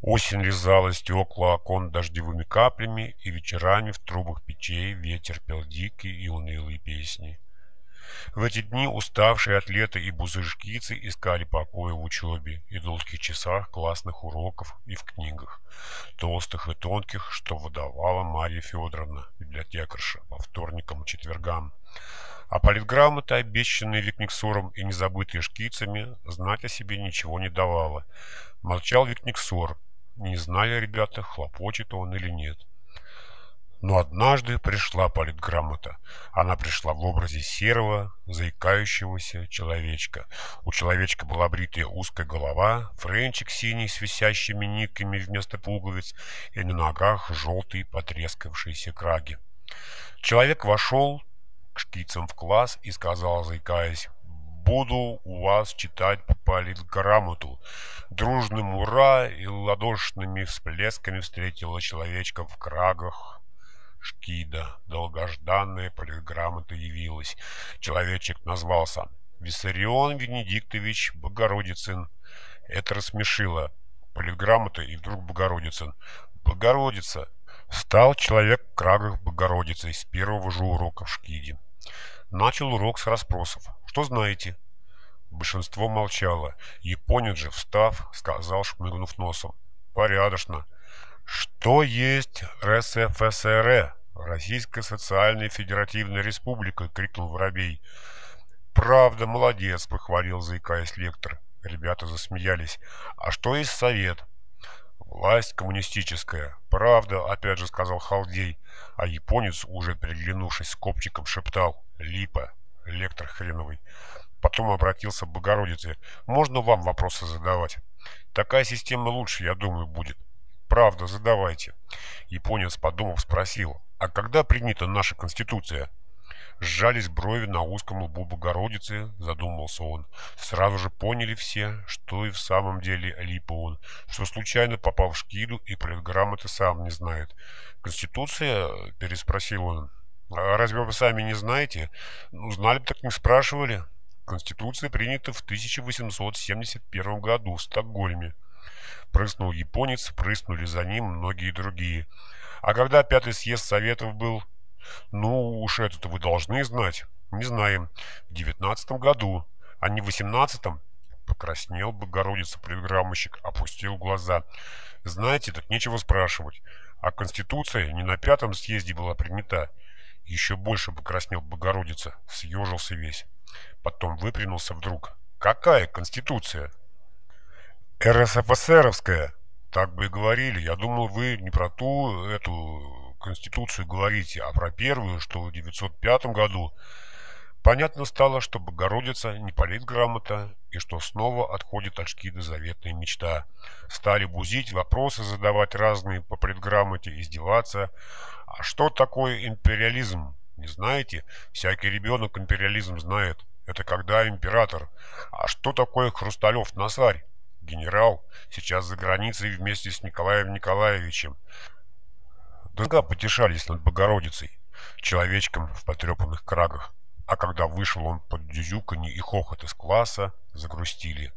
Осень лизала стекла окон дождевыми каплями, и вечерами в трубах печей ветер пел дикие и унылые песни. В эти дни уставшие атлеты и бузыжкицы искали покоя в учебе и долгих часах классных уроков и в книгах, толстых и тонких, что выдавала Марья Федоровна, библиотекарша, по вторникам и четвергам. А политграмоты, обещанные Викниксором и незабытые шкицами, знать о себе ничего не давала. Молчал Викниксор, не знали ребята, хлопочет он или нет. Но однажды пришла политграмота. Она пришла в образе серого, заикающегося человечка. У человечка была бритая узкая голова, френчик синий с висящими нитками вместо пуговиц и на ногах желтые потрескавшиеся краги. Человек вошел к шкицам в класс и сказал, заикаясь, буду у вас читать политграмоту. Дружным ура и ладошными всплесками встретила человечка в крагах. Шкида, долгожданная политграмота явилась. Человечек назвался Виссарион Венедиктович Богородицын. Это рассмешило. Политграмота и вдруг Богородицын. Богородица! Стал человек в крагах Богородицей с первого же урока в Шкиде. Начал урок с расспросов. Что знаете? Большинство молчало. Японец же, встав, сказал, шмыгнув носом. Порядочно. Что есть РСФСР? Российская социальная федеративная республика, крикнул Воробей. Правда, молодец, похвалил, заикаясь лектор. Ребята засмеялись. А что есть совет? Власть коммунистическая. Правда, опять же сказал Халдей. А японец, уже приглянувшись с копчиком, шептал. Липа, лектор хреновый. Потом обратился к Богородице. Можно вам вопросы задавать? Такая система лучше, я думаю, будет. Правда, задавайте. Японец, подумав, спросил. А когда принята наша конституция? Сжались брови на узком лбу Богородицы, задумался он. Сразу же поняли все, что и в самом деле липа он, что случайно попал в шкиду и политграмоты сам не знает. «Конституция?» – переспросил он. А разве вы сами не знаете? Ну, знали бы, так не спрашивали. Конституция принята в 1871 году в Стокгольме. Прыснул японец, прыснули за ним многие другие. А когда пятый съезд Советов был? Ну, уж это-то вы должны знать. Не знаем. В девятнадцатом году, а не в восемнадцатом. Покраснел Богородица предграммщик, опустил глаза. Знаете, так нечего спрашивать. А Конституция не на пятом съезде была принята, еще больше покраснел Богородица, съежился весь. Потом выпрямился вдруг. «Какая Конституция?» «РСФСРовская!» «Так бы и говорили. Я думал, вы не про ту, эту Конституцию говорите, а про первую, что в 905 году...» Понятно стало, что Богородица не политграмота и что снова отходит от шкида заветная мечта. Стали бузить, вопросы задавать разные по предграмоте, издеваться. А что такое империализм? Не знаете? Всякий ребенок империализм знает. Это когда император. А что такое Хрусталев-Насарь? Генерал. Сейчас за границей вместе с Николаем Николаевичем. Долго потешались над Богородицей, человечком в потрепанных крагах. А когда вышел он под дюзюканье и хохот из класса, загрустили.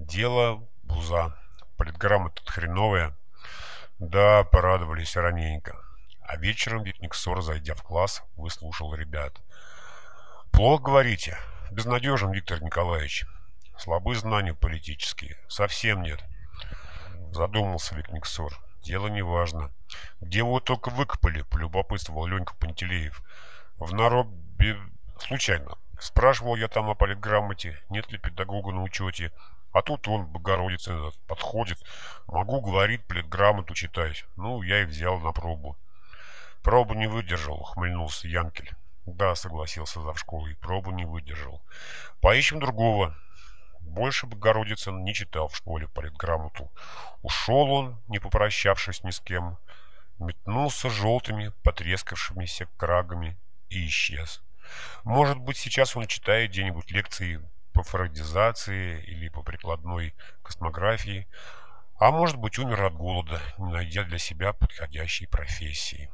Дело буза. Политграмота хреновая. Да, порадовались раненько. А вечером Викниксор, зайдя в класс, выслушал ребят. «Плохо, говорите? Безнадежен, Виктор Николаевич. Слабы знания политические. Совсем нет». Задумался Викниксор. «Дело не важно. Где его только выкопали?» — полюбопытствовал Ленька Пантелеев. «В народ Случайно. Спрашивал я там о политграмоте, нет ли педагога на учете. А тут он, Богородица, подходит. Могу, говорит, политграмоту читать. Ну, я и взял на пробу. Пробу не выдержал, ухмыльнулся Янкель. Да, согласился завшколой, пробу не выдержал. Поищем другого. Больше Богородицын не читал в школе политграмоту. Ушел он, не попрощавшись ни с кем, метнулся желтыми, потрескавшимися крагами и исчез. Может быть, сейчас он читает где-нибудь лекции по фрейдизации или по прикладной космографии, а может быть, умер от голода, не найдя для себя подходящей профессии.